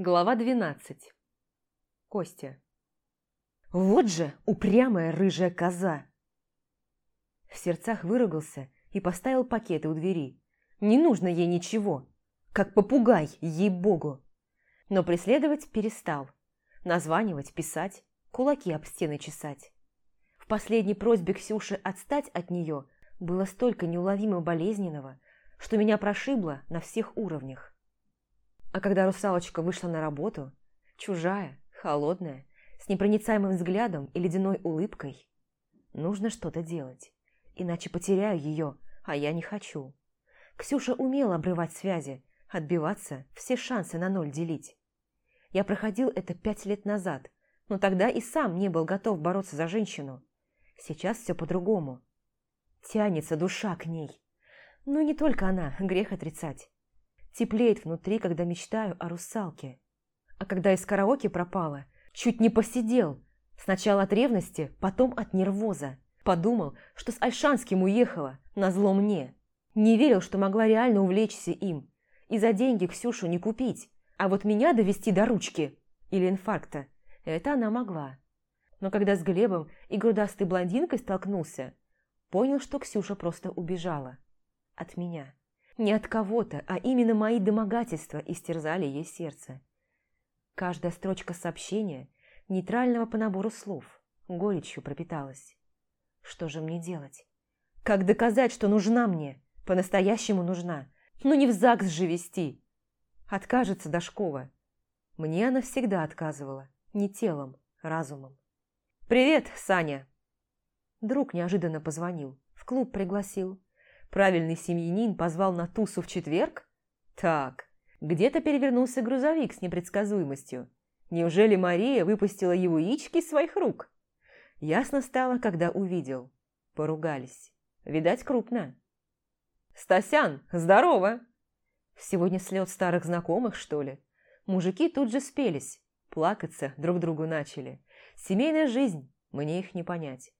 Глава 12. Костя. Вот же упрямая рыжая коза! В сердцах выругался и поставил пакеты у двери. Не нужно ей ничего, как попугай, ей-богу. Но преследовать перестал. Названивать, писать, кулаки об стены чесать. В последней просьбе Ксюши отстать от нее было столько неуловимо болезненного, что меня прошибло на всех уровнях. А когда русалочка вышла на работу, чужая, холодная, с непроницаемым взглядом и ледяной улыбкой, нужно что-то делать, иначе потеряю ее, а я не хочу. Ксюша умела обрывать связи, отбиваться, все шансы на ноль делить. Я проходил это пять лет назад, но тогда и сам не был готов бороться за женщину. Сейчас все по-другому. Тянется душа к ней. Ну, не только она, грех отрицать. Теплеет внутри, когда мечтаю о русалке. А когда из караоке пропала, чуть не посидел. Сначала от ревности, потом от нервоза. Подумал, что с Альшанским уехала, назло мне. Не верил, что могла реально увлечься им. И за деньги Ксюшу не купить. А вот меня довести до ручки или инфаркта – это она могла. Но когда с Глебом и грудастой блондинкой столкнулся, понял, что Ксюша просто убежала. От меня. Не от кого-то, а именно мои домогательства истерзали ей сердце. Каждая строчка сообщения, нейтрального по набору слов, горечью пропиталась. Что же мне делать? Как доказать, что нужна мне, по-настоящему нужна? Ну не в ЗАГС же вести. Откажется Дашкова. Мне она всегда отказывала, не телом, разумом. «Привет, Саня!» Друг неожиданно позвонил, в клуб пригласил. Правильный семьянин позвал на тусу в четверг? Так, где-то перевернулся грузовик с непредсказуемостью. Неужели Мария выпустила его яички из своих рук? Ясно стало, когда увидел. Поругались. Видать, крупно. «Стасян, здорово!» Сегодня слет старых знакомых, что ли? Мужики тут же спелись, плакаться друг другу начали. Семейная жизнь, мне их не понять.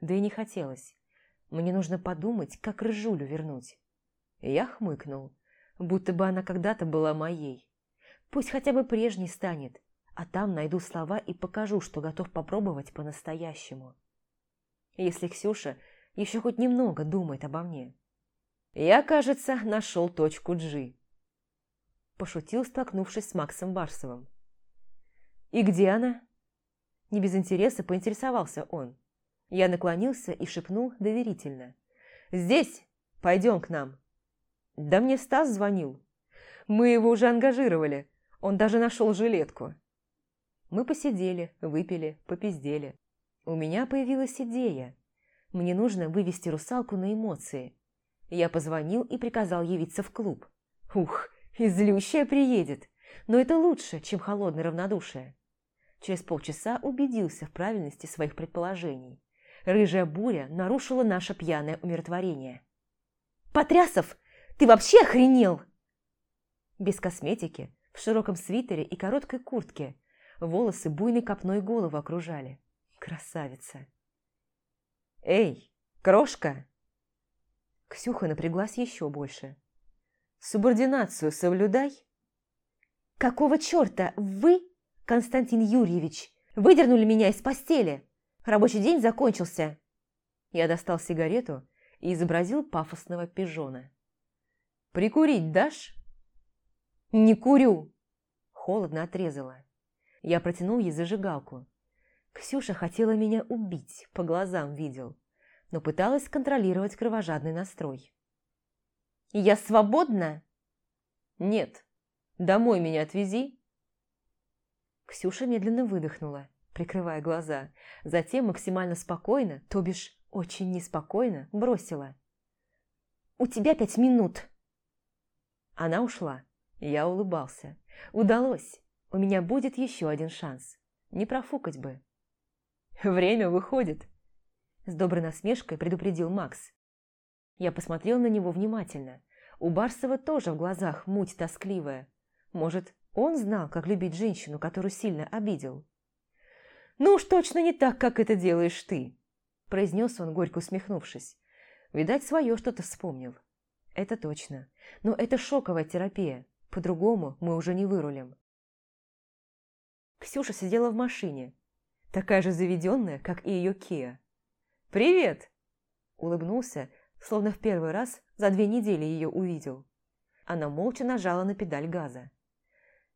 Да и не хотелось. Мне нужно подумать, как рыжулю вернуть. Я хмыкнул, будто бы она когда-то была моей. Пусть хотя бы прежней станет, а там найду слова и покажу, что готов попробовать по-настоящему. Если Ксюша еще хоть немного думает обо мне. Я, кажется, нашел точку G. Пошутил, столкнувшись с Максом Барсовым. «И где она?» Не без интереса поинтересовался он. Я наклонился и шепнул доверительно. «Здесь! Пойдем к нам!» «Да мне Стас звонил. Мы его уже ангажировали. Он даже нашел жилетку». Мы посидели, выпили, попиздели. У меня появилась идея. Мне нужно вывести русалку на эмоции. Я позвонил и приказал явиться в клуб. Ух, излющая приедет. Но это лучше, чем холодное равнодушие. Через полчаса убедился в правильности своих предположений. Рыжая буря нарушила наше пьяное умиротворение. «Потрясов, ты вообще охренел?» Без косметики, в широком свитере и короткой куртке, волосы буйной копной голову окружали. Красавица. «Эй, крошка!» Ксюха напряглась еще больше. «Субординацию соблюдай!» «Какого черта вы, Константин Юрьевич, выдернули меня из постели?» Рабочий день закончился. Я достал сигарету и изобразил пафосного пижона. «Прикурить дашь?» «Не курю!» Холодно отрезала. Я протянул ей зажигалку. Ксюша хотела меня убить, по глазам видел, но пыталась контролировать кровожадный настрой. «Я свободна?» «Нет. Домой меня отвези». Ксюша медленно выдохнула прикрывая глаза. Затем максимально спокойно, то бишь очень неспокойно, бросила. «У тебя пять минут!» Она ушла. Я улыбался. «Удалось! У меня будет еще один шанс. Не профукать бы!» «Время выходит!» С доброй насмешкой предупредил Макс. Я посмотрел на него внимательно. У Барсова тоже в глазах муть тоскливая. Может, он знал, как любить женщину, которую сильно обидел? «Ну уж точно не так, как это делаешь ты», – произнес он, горько усмехнувшись. Видать, свое что-то вспомнил. Это точно. Но это шоковая терапия. По-другому мы уже не вырулим. Ксюша сидела в машине, такая же заведенная, как и ее Кия. «Привет!» – улыбнулся, словно в первый раз за две недели ее увидел. Она молча нажала на педаль газа.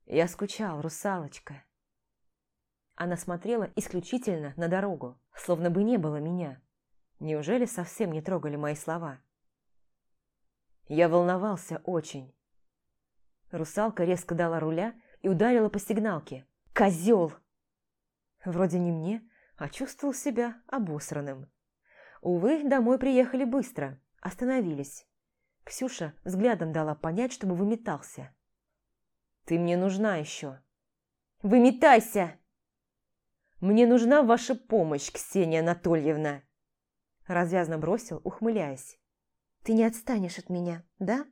«Я скучал, русалочка». Она смотрела исключительно на дорогу, словно бы не было меня. Неужели совсем не трогали мои слова? Я волновался очень. Русалка резко дала руля и ударила по сигналке. «Козел!» Вроде не мне, а чувствовал себя обосранным. Увы, домой приехали быстро, остановились. Ксюша взглядом дала понять, чтобы выметался. «Ты мне нужна еще». «Выметайся!» «Мне нужна ваша помощь, Ксения Анатольевна!» Развязно бросил, ухмыляясь. «Ты не отстанешь от меня, да?»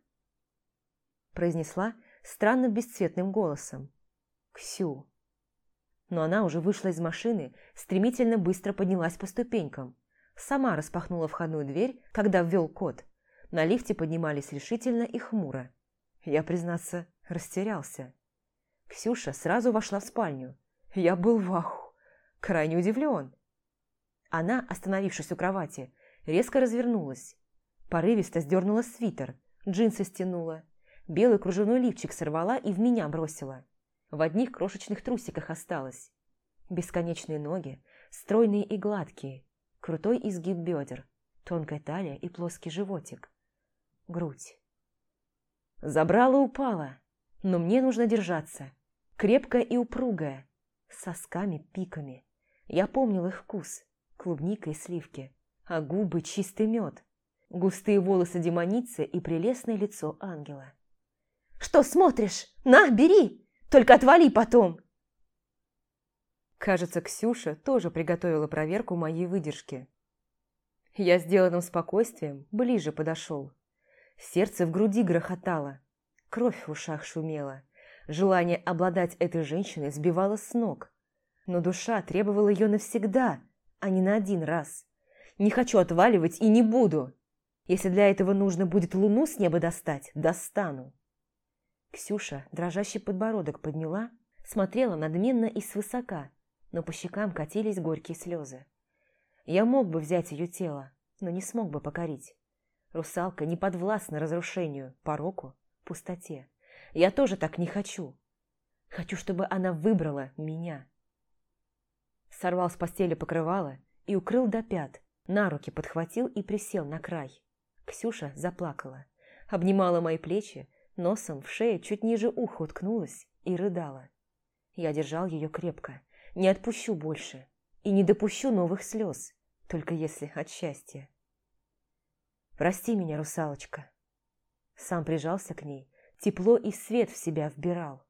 Произнесла странно бесцветным голосом. «Ксю». Но она уже вышла из машины, стремительно быстро поднялась по ступенькам. Сама распахнула входную дверь, когда ввел код. На лифте поднимались решительно и хмуро. Я, признаться, растерялся. Ксюша сразу вошла в спальню. Я был в аху, крайне удивлен. Она, остановившись у кровати, резко развернулась. Порывисто сдернула свитер, джинсы стянула, белый кружевной лифчик сорвала и в меня бросила. В одних крошечных трусиках осталась. Бесконечные ноги, стройные и гладкие, крутой изгиб бедер, тонкая талия и плоский животик грудь. Забрала упала, но мне нужно держаться. Крепкая и упругая, с сосками-пиками. Я помнил их вкус, клубника и сливки, а губы чистый мед, густые волосы демоницы и прелестное лицо ангела. «Что смотришь? На, бери! Только отвали потом!» Кажется, Ксюша тоже приготовила проверку моей выдержки. Я сделанным спокойствием ближе подошел. Сердце в груди грохотало, кровь в ушах шумела. Желание обладать этой женщиной сбивало с ног. Но душа требовала ее навсегда, а не на один раз. Не хочу отваливать и не буду. Если для этого нужно будет луну с неба достать, достану. Ксюша дрожащий подбородок подняла, смотрела надменно и свысока, но по щекам катились горькие слезы. Я мог бы взять ее тело, но не смог бы покорить. Русалка не подвластна разрушению, пороку, пустоте. Я тоже так не хочу. Хочу, чтобы она выбрала меня. Сорвал с постели покрывало и укрыл до пят, на руки подхватил и присел на край. Ксюша заплакала, обнимала мои плечи, носом в шею чуть ниже уха уткнулась и рыдала. Я держал ее крепко, не отпущу больше и не допущу новых слез, только если от счастья. Прости меня, русалочка. Сам прижался к ней, тепло и свет в себя вбирал.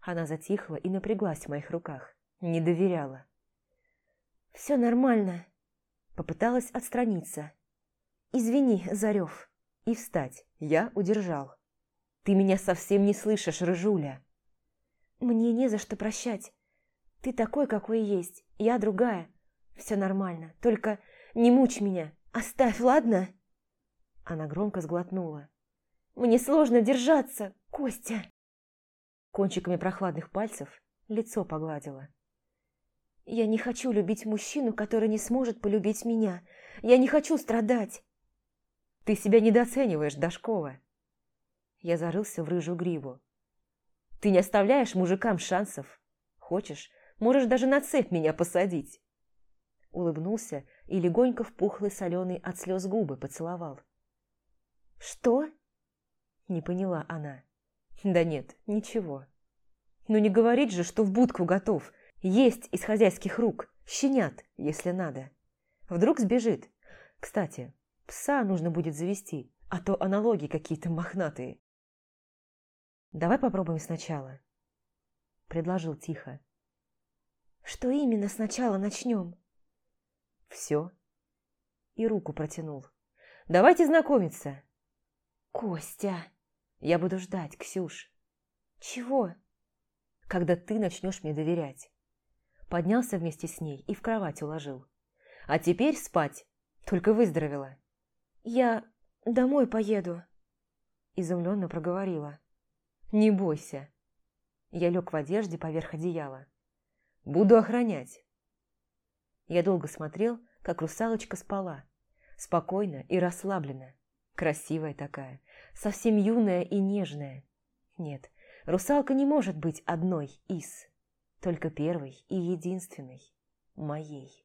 Она затихла и напряглась в моих руках, не доверяла. «Все нормально», — попыталась отстраниться. «Извини, Зарев». И встать я удержал. «Ты меня совсем не слышишь, Рыжуля». «Мне не за что прощать. Ты такой, какой есть, я другая. Все нормально, только не мучь меня, оставь, ладно?» Она громко сглотнула. «Мне сложно держаться, Костя!» Кончиками прохладных пальцев лицо погладила. «Я не хочу любить мужчину, который не сможет полюбить меня. Я не хочу страдать!» «Ты себя недооцениваешь, Дашкова!» Я зарылся в рыжую гриву. «Ты не оставляешь мужикам шансов. Хочешь, можешь даже на цепь меня посадить!» Улыбнулся и легонько в пухлый соленый от слез губы поцеловал. «Что?» Не поняла она. «Да нет, ничего. Ну не говорить же, что в будку готов. Есть из хозяйских рук. Щенят, если надо. Вдруг сбежит. Кстати, пса нужно будет завести, а то аналогии какие-то мохнатые». «Давай попробуем сначала», – предложил тихо. «Что именно сначала начнем?» «Все». И руку протянул. «Давайте знакомиться. «Костя!» «Я буду ждать, Ксюш». «Чего?» «Когда ты начнешь мне доверять». Поднялся вместе с ней и в кровать уложил. «А теперь спать. Только выздоровела». «Я домой поеду», – изумленно проговорила. «Не бойся». Я лег в одежде поверх одеяла. Буду охранять. Я долго смотрел, как русалочка спала. Спокойно и расслабленно. Красивая такая, совсем юная и нежная. Нет, русалка не может быть одной из, только первой и единственной, моей.